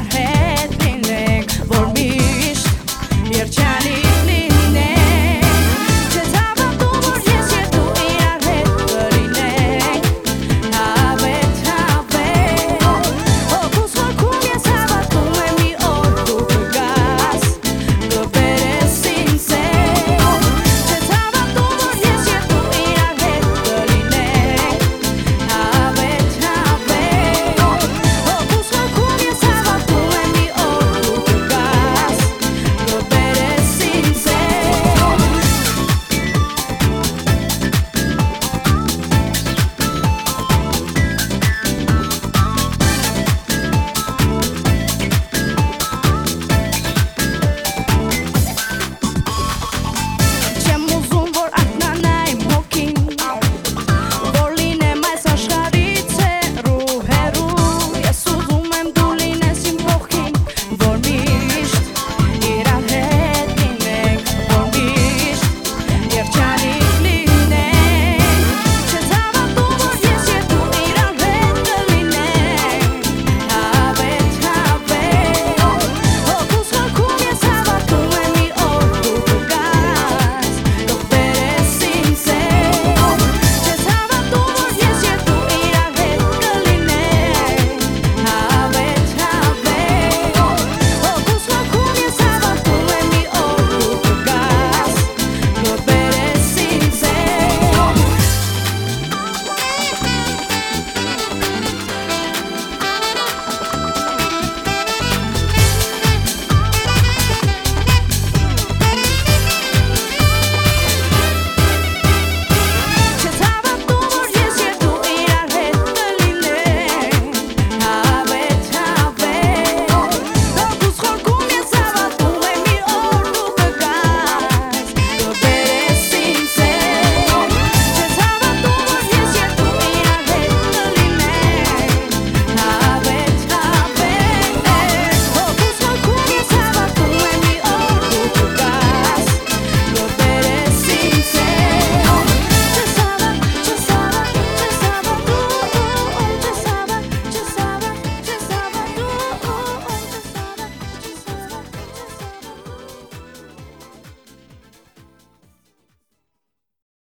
I had.